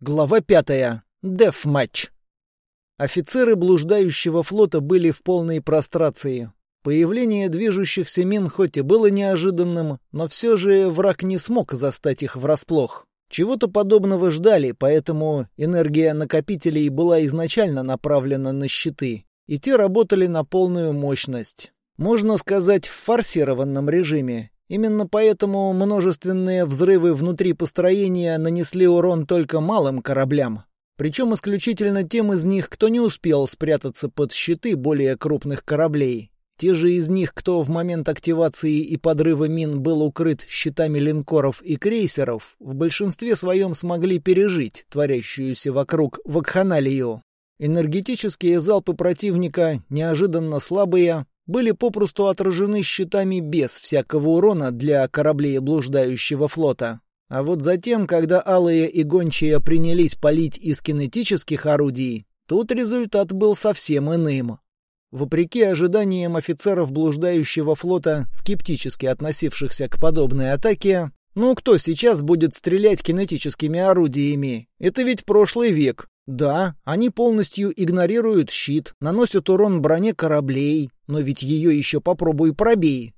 Глава пятая. Деф-матч. Офицеры блуждающего флота были в полной прострации. Появление движущихся мин хоть и было неожиданным, но все же враг не смог застать их врасплох. Чего-то подобного ждали, поэтому энергия накопителей была изначально направлена на щиты, и те работали на полную мощность. Можно сказать, в форсированном режиме, Именно поэтому множественные взрывы внутри построения нанесли урон только малым кораблям. Причем исключительно тем из них, кто не успел спрятаться под щиты более крупных кораблей. Те же из них, кто в момент активации и подрыва мин был укрыт щитами линкоров и крейсеров, в большинстве своем смогли пережить творящуюся вокруг вакханалию. Энергетические залпы противника, неожиданно слабые, были попросту отражены щитами без всякого урона для кораблей блуждающего флота. А вот затем, когда алые и гончие принялись палить из кинетических орудий, тут результат был совсем иным. Вопреки ожиданиям офицеров блуждающего флота, скептически относившихся к подобной атаке, ну кто сейчас будет стрелять кинетическими орудиями? Это ведь прошлый век. Да, они полностью игнорируют щит, наносят урон броне кораблей, но ведь ее еще попробуй пробей.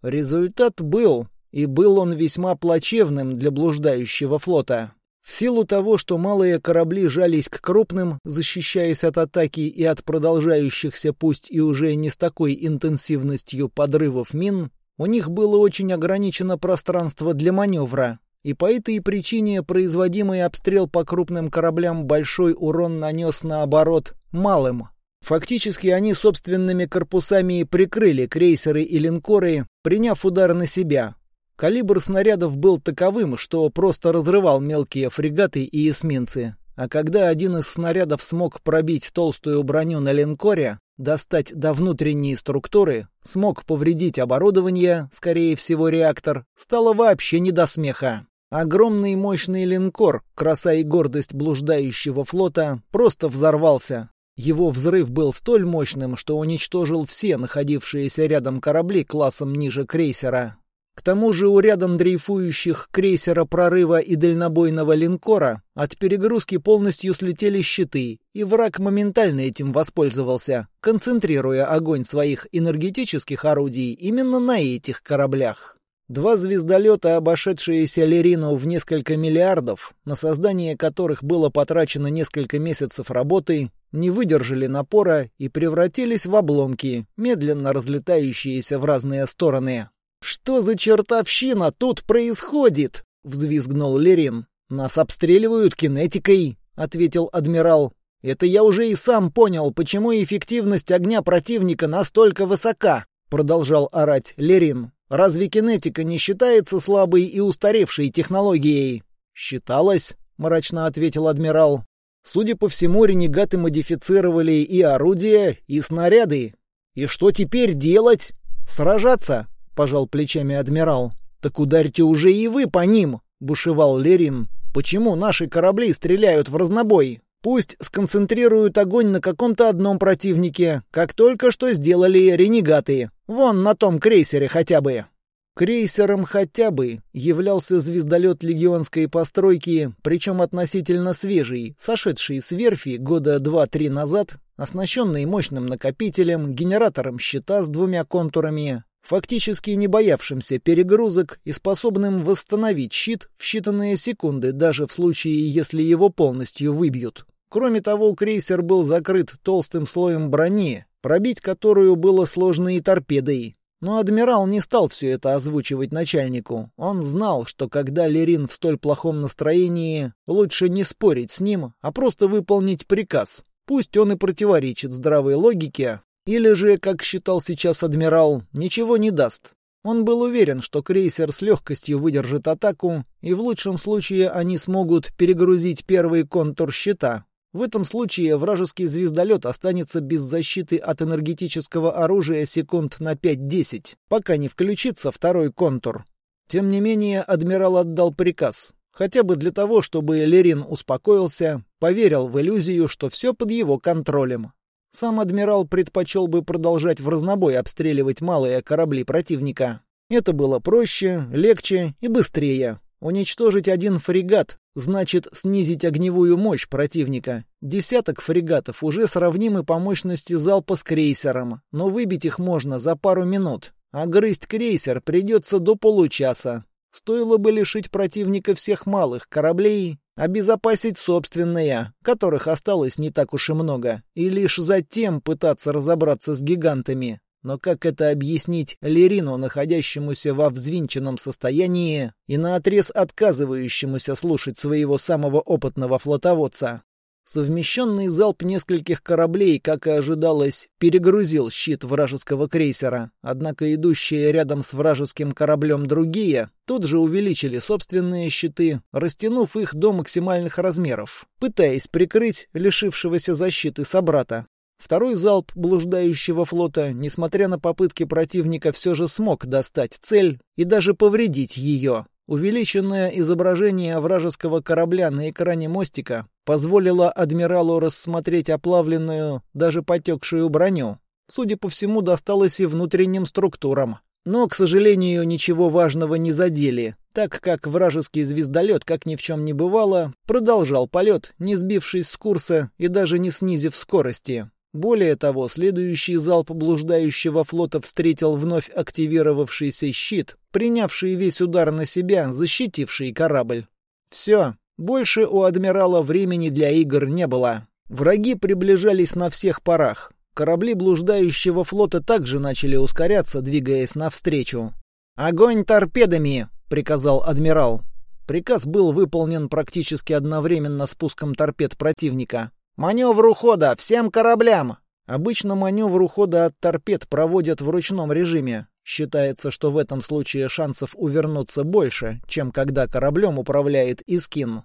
Результат был, и был он весьма плачевным для блуждающего флота. В силу того, что малые корабли жались к крупным, защищаясь от атаки и от продолжающихся, пусть и уже не с такой интенсивностью подрывов мин, у них было очень ограничено пространство для маневра, и по этой причине производимый обстрел по крупным кораблям большой урон нанес наоборот малым. Фактически они собственными корпусами прикрыли крейсеры и линкоры, приняв удар на себя. Калибр снарядов был таковым, что просто разрывал мелкие фрегаты и эсминцы. А когда один из снарядов смог пробить толстую броню на линкоре, достать до внутренней структуры, смог повредить оборудование, скорее всего реактор, стало вообще не до смеха. Огромный мощный линкор, краса и гордость блуждающего флота, просто взорвался. Его взрыв был столь мощным, что уничтожил все находившиеся рядом корабли классом ниже крейсера. К тому же у рядом дрейфующих крейсера прорыва и дальнобойного линкора от перегрузки полностью слетели щиты, и враг моментально этим воспользовался, концентрируя огонь своих энергетических орудий именно на этих кораблях. Два звездолета, обошедшиеся Лерину в несколько миллиардов, на создание которых было потрачено несколько месяцев работы, не выдержали напора и превратились в обломки, медленно разлетающиеся в разные стороны. «Что за чертовщина тут происходит?» — взвизгнул Лерин. «Нас обстреливают кинетикой», — ответил адмирал. «Это я уже и сам понял, почему эффективность огня противника настолько высока», — продолжал орать Лерин. Разве кинетика не считается слабой и устаревшей технологией? Считалось, мрачно ответил адмирал. Судя по всему, ренегаты модифицировали и орудия, и снаряды. И что теперь делать? Сражаться? пожал плечами адмирал. Так ударьте уже и вы по ним, бушевал Лерин. Почему наши корабли стреляют в разнобой? Пусть сконцентрируют огонь на каком-то одном противнике, как только что сделали ренегаты. Вон на том крейсере хотя бы. Крейсером хотя бы являлся звездолет легионской постройки, причем относительно свежий, сошедший с верфи года два-три назад, оснащенный мощным накопителем, генератором щита с двумя контурами, фактически не боявшимся перегрузок и способным восстановить щит в считанные секунды, даже в случае, если его полностью выбьют. Кроме того, крейсер был закрыт толстым слоем брони, пробить которую было сложно и торпедой. Но адмирал не стал все это озвучивать начальнику. Он знал, что когда Лерин в столь плохом настроении, лучше не спорить с ним, а просто выполнить приказ. Пусть он и противоречит здравой логике, или же, как считал сейчас адмирал, ничего не даст. Он был уверен, что крейсер с легкостью выдержит атаку, и в лучшем случае они смогут перегрузить первый контур щита, в этом случае вражеский звездолет останется без защиты от энергетического оружия секунд на 5-10, пока не включится второй контур. Тем не менее, адмирал отдал приказ. Хотя бы для того, чтобы Лерин успокоился, поверил в иллюзию, что все под его контролем. Сам адмирал предпочел бы продолжать в разнобой обстреливать малые корабли противника. Это было проще, легче и быстрее. Уничтожить один фрегат значит снизить огневую мощь противника. Десяток фрегатов уже сравнимы по мощности залпа с крейсером, но выбить их можно за пару минут. А грызть крейсер придется до получаса. Стоило бы лишить противника всех малых кораблей, обезопасить собственные, которых осталось не так уж и много, и лишь затем пытаться разобраться с гигантами. Но как это объяснить Лерину, находящемуся во взвинченном состоянии и наотрез отказывающемуся слушать своего самого опытного флотоводца? Совмещенный залп нескольких кораблей, как и ожидалось, перегрузил щит вражеского крейсера, однако идущие рядом с вражеским кораблем другие тут же увеличили собственные щиты, растянув их до максимальных размеров, пытаясь прикрыть лишившегося защиты собрата. Второй залп блуждающего флота, несмотря на попытки противника, все же смог достать цель и даже повредить ее. Увеличенное изображение вражеского корабля на экране мостика позволило адмиралу рассмотреть оплавленную, даже потекшую броню. Судя по всему, досталось и внутренним структурам. Но, к сожалению, ничего важного не задели, так как вражеский звездолет, как ни в чем не бывало, продолжал полет, не сбившись с курса и даже не снизив скорости. Более того, следующий залп блуждающего флота встретил вновь активировавшийся щит, принявший весь удар на себя, защитивший корабль. Все, больше у адмирала времени для игр не было. Враги приближались на всех парах. Корабли блуждающего флота также начали ускоряться, двигаясь навстречу. «Огонь торпедами!» — приказал адмирал. Приказ был выполнен практически одновременно с пуском торпед противника. «Маневр ухода! Всем кораблям!» Обычно маневр ухода от торпед проводят в ручном режиме. Считается, что в этом случае шансов увернуться больше, чем когда кораблем управляет Искин.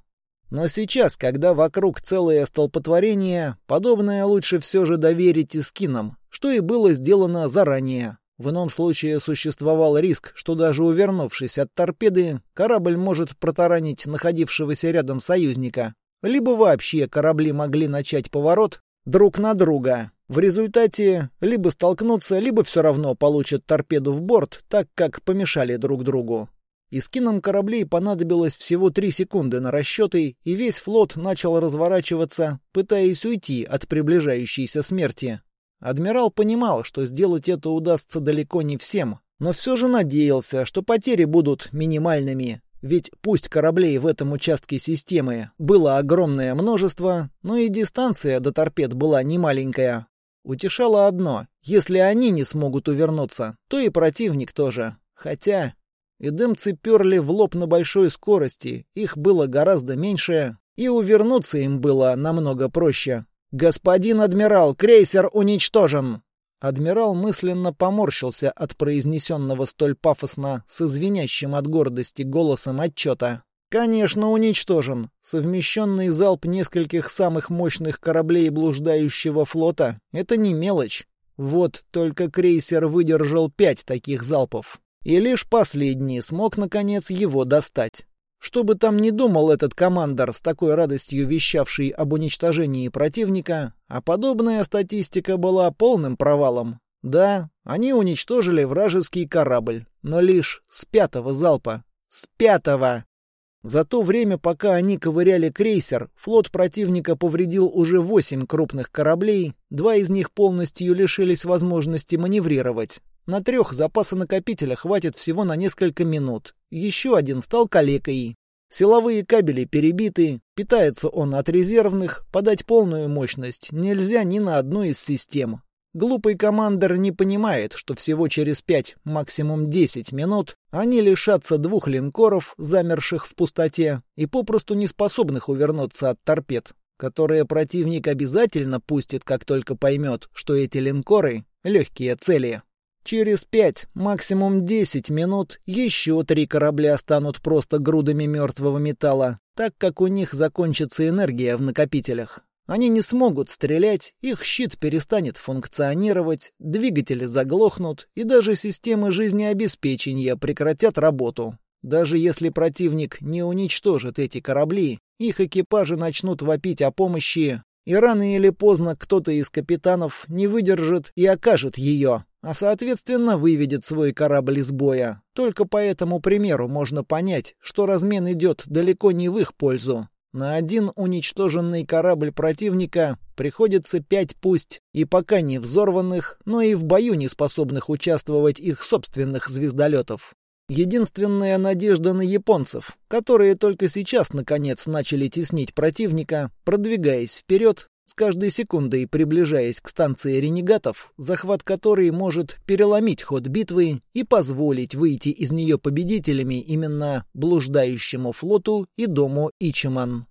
Но сейчас, когда вокруг целое столпотворение, подобное лучше все же доверить Искинам, что и было сделано заранее. В ином случае существовал риск, что даже увернувшись от торпеды, корабль может протаранить находившегося рядом союзника, либо вообще корабли могли начать поворот друг на друга. В результате либо столкнутся, либо все равно получат торпеду в борт, так как помешали друг другу. Искинам кораблей понадобилось всего три секунды на расчеты, и весь флот начал разворачиваться, пытаясь уйти от приближающейся смерти. Адмирал понимал, что сделать это удастся далеко не всем, но все же надеялся, что потери будут минимальными. Ведь пусть кораблей в этом участке системы было огромное множество, но и дистанция до торпед была немаленькая. Утешало одно — если они не смогут увернуться, то и противник тоже. Хотя... Эдемцы перли в лоб на большой скорости, их было гораздо меньше, и увернуться им было намного проще. «Господин адмирал, крейсер уничтожен!» Адмирал мысленно поморщился от произнесенного столь пафосно с извинящим от гордости голосом отчета. Конечно, уничтожен. Совмещенный залп нескольких самых мощных кораблей блуждающего флота — это не мелочь. Вот только крейсер выдержал пять таких залпов. И лишь последний смог, наконец, его достать. Что бы там ни думал этот командор, с такой радостью вещавший об уничтожении противника, а подобная статистика была полным провалом. Да, они уничтожили вражеский корабль, но лишь с пятого залпа. С пятого! За то время, пока они ковыряли крейсер, флот противника повредил уже восемь крупных кораблей, два из них полностью лишились возможности маневрировать. На трех запаса накопителя хватит всего на несколько минут. Еще один стал калекой. Силовые кабели перебиты, питается он от резервных, подать полную мощность нельзя ни на одну из систем. Глупый командир не понимает, что всего через пять, максимум десять минут они лишатся двух линкоров, замерших в пустоте, и попросту не способных увернуться от торпед, которые противник обязательно пустит, как только поймет, что эти линкоры — легкие цели. Через пять, максимум десять минут еще три корабля станут просто грудами мертвого металла, так как у них закончится энергия в накопителях. Они не смогут стрелять, их щит перестанет функционировать, двигатели заглохнут, и даже системы жизнеобеспечения прекратят работу. Даже если противник не уничтожит эти корабли, их экипажи начнут вопить о помощи, и рано или поздно кто-то из капитанов не выдержит и окажет ее. а соответственно выведет свой корабль из боя. Только по этому примеру можно понять, что размен идет далеко не в их пользу. На один уничтоженный корабль противника приходится пять пусть и пока не взорванных, но и в бою не способных участвовать их собственных звездолетов. Единственная надежда на японцев, которые только сейчас, наконец, начали теснить противника, продвигаясь вперед, с каждой секундой приближаясь к станции ренегатов, захват которой может переломить ход битвы и позволить выйти из нее победителями именно блуждающему флоту и дому Ичиман.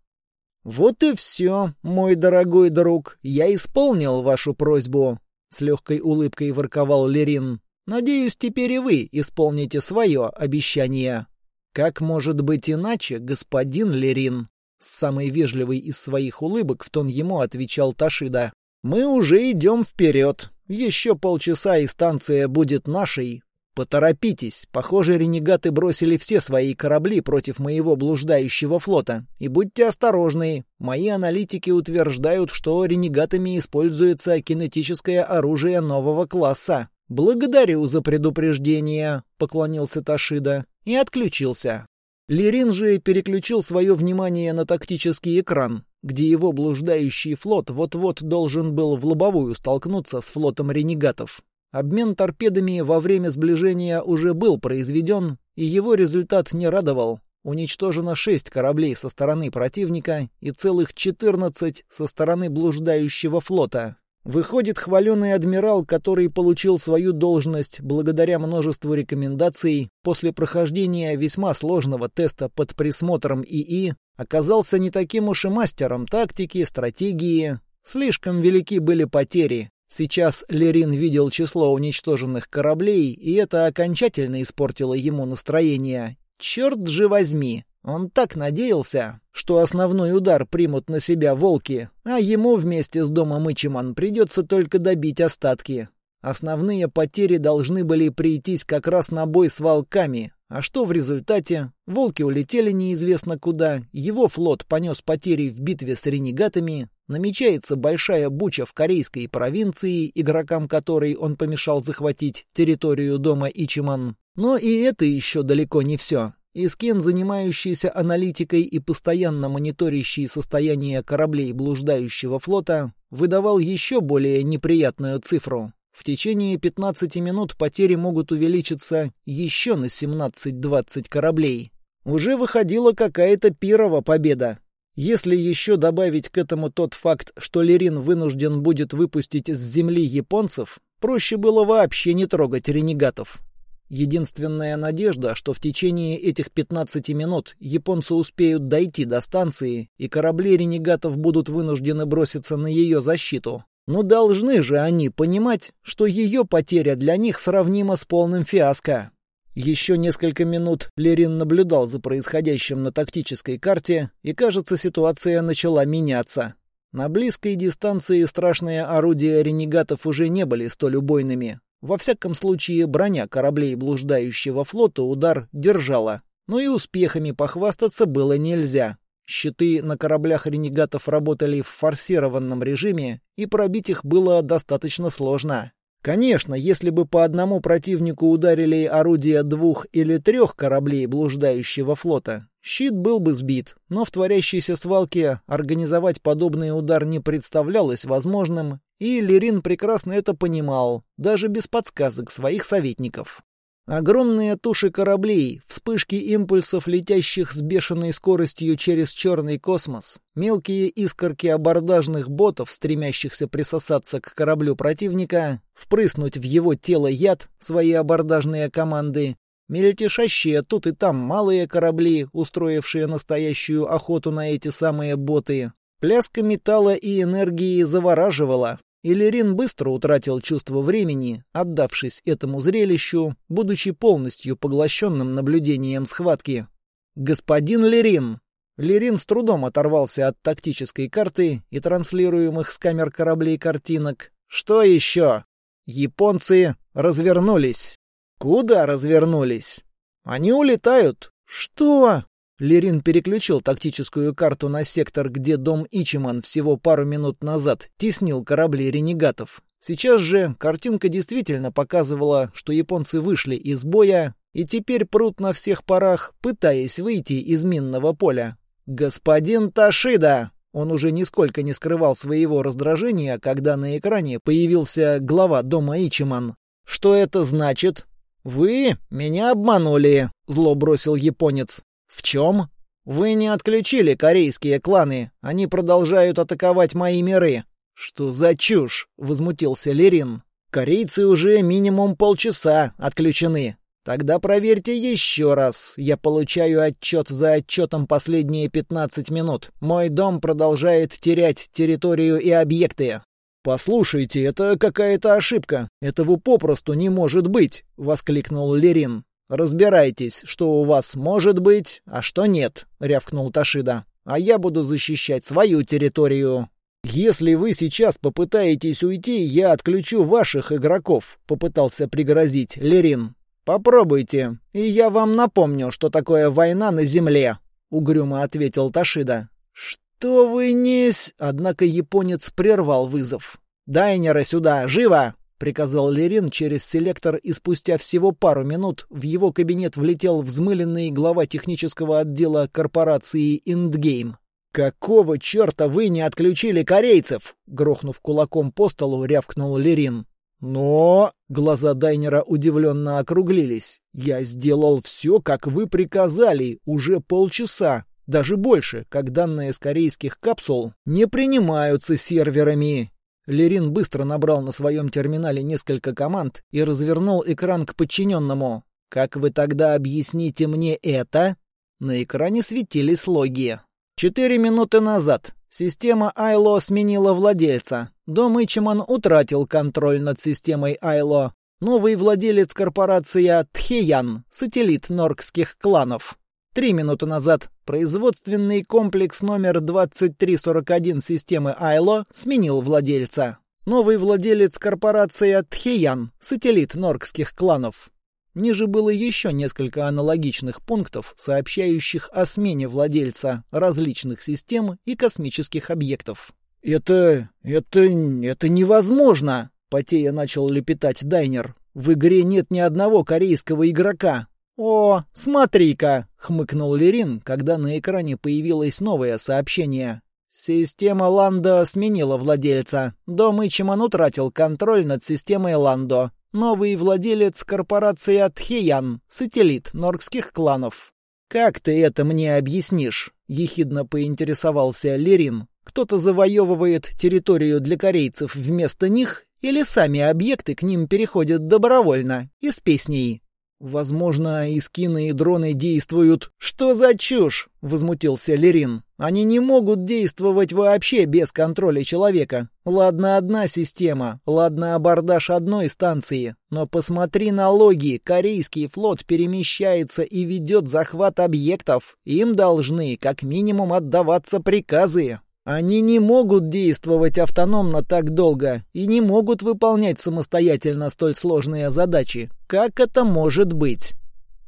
«Вот и все, мой дорогой друг, я исполнил вашу просьбу», — с легкой улыбкой ворковал Лерин. Надеюсь, теперь и вы исполните свое обещание. Как может быть иначе, господин Лерин? С самой вежливой из своих улыбок в тон ему отвечал Ташида. Мы уже идем вперед. Еще полчаса и станция будет нашей. Поторопитесь. Похоже, ренегаты бросили все свои корабли против моего блуждающего флота. И будьте осторожны. Мои аналитики утверждают, что ренегатами используется кинетическое оружие нового класса. «Благодарю за предупреждение», — поклонился Ташида и отключился. Лерин же переключил свое внимание на тактический экран, где его блуждающий флот вот-вот должен был в лобовую столкнуться с флотом ренегатов. Обмен торпедами во время сближения уже был произведен, и его результат не радовал. Уничтожено шесть кораблей со стороны противника и целых четырнадцать со стороны блуждающего флота. Выходит, хваленый адмирал, который получил свою должность благодаря множеству рекомендаций, после прохождения весьма сложного теста под присмотром ИИ, оказался не таким уж и мастером тактики, стратегии. Слишком велики были потери. Сейчас Лерин видел число уничтоженных кораблей, и это окончательно испортило ему настроение. Черт же возьми! Он так надеялся, что основной удар примут на себя волки, а ему вместе с домом Ичиман придется только добить остатки. Основные потери должны были прийтись как раз на бой с волками, а что в результате? Волки улетели неизвестно куда, его флот понес потери в битве с ренегатами, намечается большая буча в корейской провинции, игрокам которой он помешал захватить территорию дома Ичиман. Но и это еще далеко не все. Искин, занимающийся аналитикой и постоянно мониторящий состояние кораблей блуждающего флота, выдавал еще более неприятную цифру. В течение 15 минут потери могут увеличиться еще на 17-20 кораблей. Уже выходила какая-то пирова победа. Если еще добавить к этому тот факт, что Лерин вынужден будет выпустить с земли японцев, проще было вообще не трогать ренегатов. Единственная надежда, что в течение этих 15 минут японцы успеют дойти до станции, и корабли ренегатов будут вынуждены броситься на ее защиту. Но должны же они понимать, что ее потеря для них сравнима с полным фиаско. Еще несколько минут Лерин наблюдал за происходящим на тактической карте, и, кажется, ситуация начала меняться. На близкой дистанции страшные орудия ренегатов уже не были столь убойными. Во всяком случае, броня кораблей блуждающего флота удар держала. Но и успехами похвастаться было нельзя. Щиты на кораблях ренегатов работали в форсированном режиме, и пробить их было достаточно сложно. Конечно, если бы по одному противнику ударили орудия двух или трех кораблей блуждающего флота, щит был бы сбит, но в творящейся свалке организовать подобный удар не представлялось возможным, и Лерин прекрасно это понимал, даже без подсказок своих советников. Огромные туши кораблей, вспышки импульсов, летящих с бешеной скоростью через черный космос, мелкие искорки абордажных ботов, стремящихся присосаться к кораблю противника, впрыснуть в его тело яд, свои абордажные команды, мельтешащие тут и там малые корабли, устроившие настоящую охоту на эти самые боты. Пляска металла и энергии завораживала, Иллирин быстро утратил чувство времени, отдавшись этому зрелищу, будучи полностью поглощенным наблюдением схватки. «Господин Лерин!» Лерин с трудом оторвался от тактической карты и транслируемых с камер кораблей картинок. «Что еще?» «Японцы развернулись». «Куда развернулись?» «Они улетают». «Что?» Лерин переключил тактическую карту на сектор, где дом Ичиман всего пару минут назад теснил корабли ренегатов. Сейчас же картинка действительно показывала, что японцы вышли из боя и теперь прут на всех парах, пытаясь выйти из минного поля. «Господин Ташида!» Он уже нисколько не скрывал своего раздражения, когда на экране появился глава дома Ичиман. «Что это значит?» «Вы меня обманули», — зло бросил японец. «В чем?» «Вы не отключили корейские кланы. Они продолжают атаковать мои миры». «Что за чушь?» — возмутился Лерин. «Корейцы уже минимум полчаса отключены. Тогда проверьте еще раз. Я получаю отчет за отчетом последние 15 минут. Мой дом продолжает терять территорию и объекты. «Послушайте, это какая-то ошибка. Этого попросту не может быть!» — воскликнул Лерин. «Разбирайтесь, что у вас может быть, а что нет», — рявкнул Ташида. «А я буду защищать свою территорию». «Если вы сейчас попытаетесь уйти, я отключу ваших игроков», — попытался пригрозить Лерин. «Попробуйте, и я вам напомню, что такое война на земле», — угрюмо ответил Ташида. «Что вы нес?» Однако японец прервал вызов. «Дайнера сюда! Живо!» — приказал Лерин через селектор, и спустя всего пару минут в его кабинет влетел взмыленный глава технического отдела корпорации «Индгейм». «Какого черта вы не отключили корейцев?» — грохнув кулаком по столу, рявкнул Лерин. «Но...» — глаза Дайнера удивленно округлились. «Я сделал все, как вы приказали, уже полчаса, даже больше, как данные с корейских капсул не принимаются серверами». Лерин быстро набрал на своем терминале несколько команд и развернул экран к подчиненному. «Как вы тогда объясните мне это?» На экране светились логи. Четыре минуты назад система Айло сменила владельца. Дом Ичиман утратил контроль над системой Айло. Новый владелец корпорация Тхеян, сателлит норкских кланов. Три минуты назад производственный комплекс номер 2341 системы Айло сменил владельца. Новый владелец корпорация Тхеян, сателлит норкских кланов. Ниже было еще несколько аналогичных пунктов, сообщающих о смене владельца различных систем и космических объектов. «Это... это... это невозможно!» — потея начал лепетать Дайнер. «В игре нет ни одного корейского игрока». «О, смотри-ка!» — хмыкнул Лерин, когда на экране появилось новое сообщение. Система Ландо сменила владельца. Дом Ичиман утратил контроль над системой Ландо. Новый владелец корпорации Атхеян, сателлит норкских кланов. «Как ты это мне объяснишь?» — ехидно поинтересовался Лерин. Кто-то завоевывает территорию для корейцев вместо них, или сами объекты к ним переходят добровольно, из песней. Возможно, и скины, и дроны действуют... Что за чушь? Возмутился Лерин. Они не могут действовать вообще без контроля человека. Ладно, одна система, ладно, абордаж одной станции. Но посмотри на логи. Корейский флот перемещается и ведет захват объектов. Им должны, как минимум, отдаваться приказы. Они не могут действовать автономно так долго и не могут выполнять самостоятельно столь сложные задачи. Как это может быть?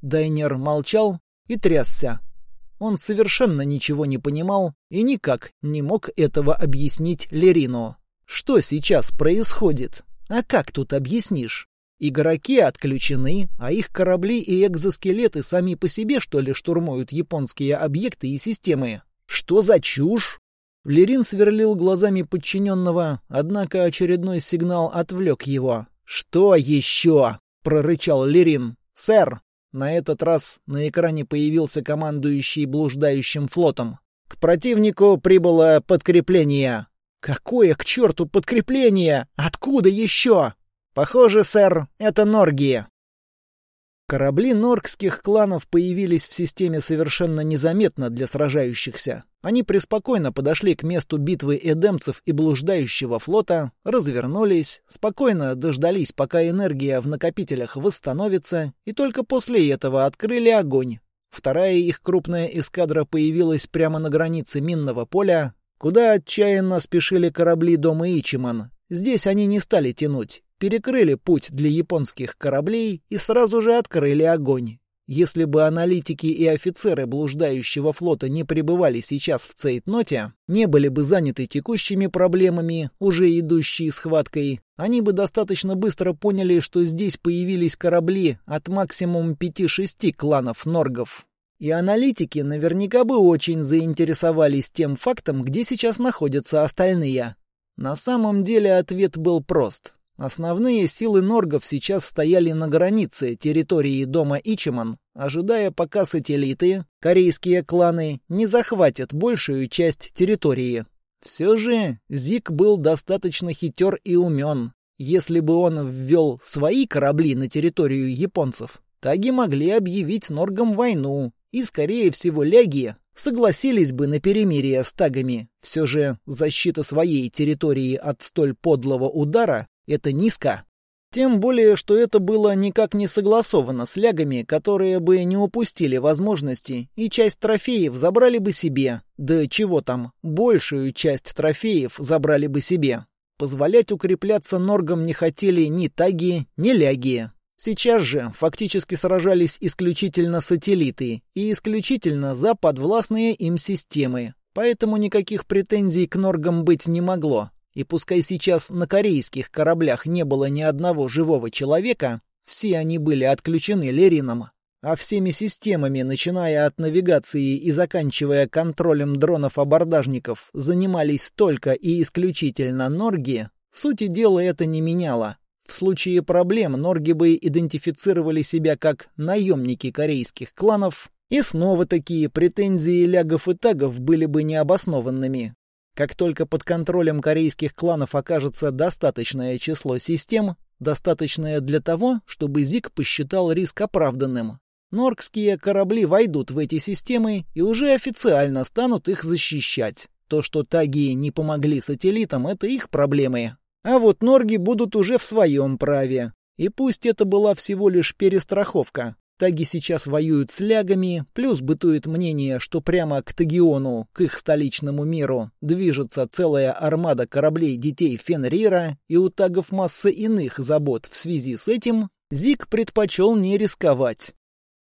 Дайнер молчал и трясся. Он совершенно ничего не понимал и никак не мог этого объяснить Лерину. Что сейчас происходит? А как тут объяснишь? Игроки отключены, а их корабли и экзоскелеты сами по себе, что ли, штурмуют японские объекты и системы. Что за чушь? Лерин сверлил глазами подчиненного, однако очередной сигнал отвлек его. «Что еще?» — прорычал Лерин. «Сэр!» На этот раз на экране появился командующий блуждающим флотом. «К противнику прибыло подкрепление». «Какое к черту подкрепление? Откуда еще?» «Похоже, сэр, это Норги. Корабли норкских кланов появились в системе совершенно незаметно для сражающихся. Они преспокойно подошли к месту битвы эдемцев и блуждающего флота, развернулись, спокойно дождались, пока энергия в накопителях восстановится, и только после этого открыли огонь. Вторая их крупная эскадра появилась прямо на границе минного поля, куда отчаянно спешили корабли дома Ичиман. Здесь они не стали тянуть перекрыли путь для японских кораблей и сразу же открыли огонь. Если бы аналитики и офицеры блуждающего флота не пребывали сейчас в Цейтноте, не были бы заняты текущими проблемами, уже идущей схваткой, они бы достаточно быстро поняли, что здесь появились корабли от максимум 5-6 кланов норгов. И аналитики наверняка бы очень заинтересовались тем фактом, где сейчас находятся остальные. На самом деле ответ был прост. Основные силы норгов сейчас стояли на границе территории дома Ичиман, ожидая пока сателлиты, корейские кланы, не захватят большую часть территории. Все же Зик был достаточно хитер и умен. Если бы он ввел свои корабли на территорию японцев, таги могли объявить норгам войну, и, скорее всего, ляги согласились бы на перемирие с тагами. Все же защита своей территории от столь подлого удара это низко. Тем более, что это было никак не согласовано с лягами, которые бы не упустили возможности, и часть трофеев забрали бы себе. Да чего там, большую часть трофеев забрали бы себе. Позволять укрепляться норгам не хотели ни таги, ни ляги. Сейчас же фактически сражались исключительно сателлиты и исключительно за подвластные им системы, поэтому никаких претензий к норгам быть не могло. И пускай сейчас на корейских кораблях не было ни одного живого человека, все они были отключены Лерином, а всеми системами, начиная от навигации и заканчивая контролем дронов-абордажников, занимались только и исключительно Норги, сути дела это не меняло. В случае проблем Норги бы идентифицировали себя как наемники корейских кланов, и снова такие претензии лягов и тагов были бы необоснованными. Как только под контролем корейских кланов окажется достаточное число систем, достаточное для того, чтобы Зик посчитал риск оправданным, норкские корабли войдут в эти системы и уже официально станут их защищать. То, что таги не помогли сателлитам, это их проблемы. А вот норги будут уже в своем праве. И пусть это была всего лишь перестраховка, Таги сейчас воюют с лягами, плюс бытует мнение, что прямо к Тагиону, к их столичному миру, движется целая армада кораблей детей Фенрира, и у тагов масса иных забот в связи с этим, Зик предпочел не рисковать.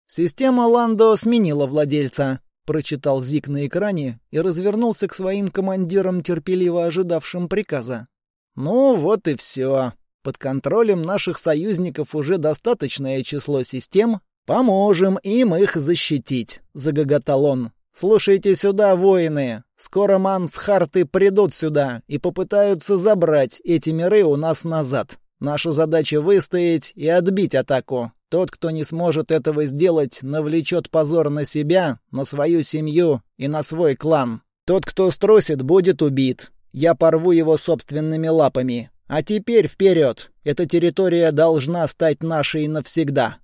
«Система Ландо сменила владельца», — прочитал Зик на экране и развернулся к своим командирам, терпеливо ожидавшим приказа. «Ну вот и все. Под контролем наших союзников уже достаточное число систем, «Поможем им их защитить», — загоготал он. «Слушайте сюда, воины. Скоро мансхарты придут сюда и попытаются забрать эти миры у нас назад. Наша задача выстоять и отбить атаку. Тот, кто не сможет этого сделать, навлечет позор на себя, на свою семью и на свой клан. Тот, кто струсит, будет убит. Я порву его собственными лапами. А теперь вперед! Эта территория должна стать нашей навсегда.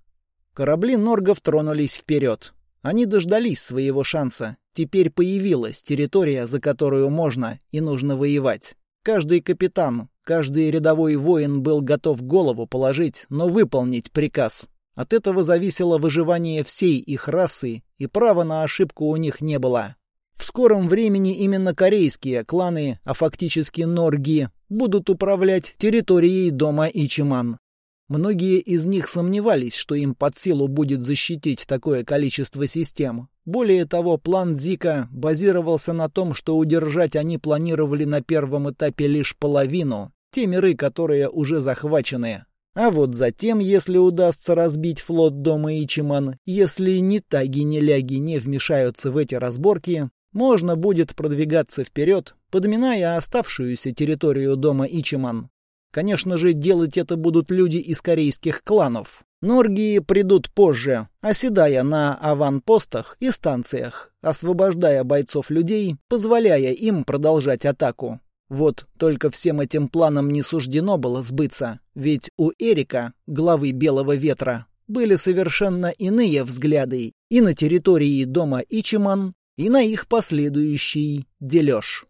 Корабли Норгов тронулись вперед. Они дождались своего шанса. Теперь появилась территория, за которую можно и нужно воевать. Каждый капитан, каждый рядовой воин был готов голову положить, но выполнить приказ. От этого зависело выживание всей их расы, и права на ошибку у них не было. В скором времени именно корейские кланы, а фактически норги, будут управлять территорией дома Ичиман. Многие из них сомневались, что им под силу будет защитить такое количество систем. Более того, план Зика базировался на том, что удержать они планировали на первом этапе лишь половину, те миры, которые уже захвачены. А вот затем, если удастся разбить флот дома Ичиман, если ни таги, ни ляги не вмешаются в эти разборки, можно будет продвигаться вперед, подминая оставшуюся территорию дома Ичиман. Конечно же, делать это будут люди из корейских кланов. Норгии придут позже, оседая на аванпостах и станциях, освобождая бойцов людей, позволяя им продолжать атаку. Вот только всем этим планам не суждено было сбыться, ведь у Эрика, главы Белого Ветра, были совершенно иные взгляды и на территории дома Ичиман, и на их последующий дележ.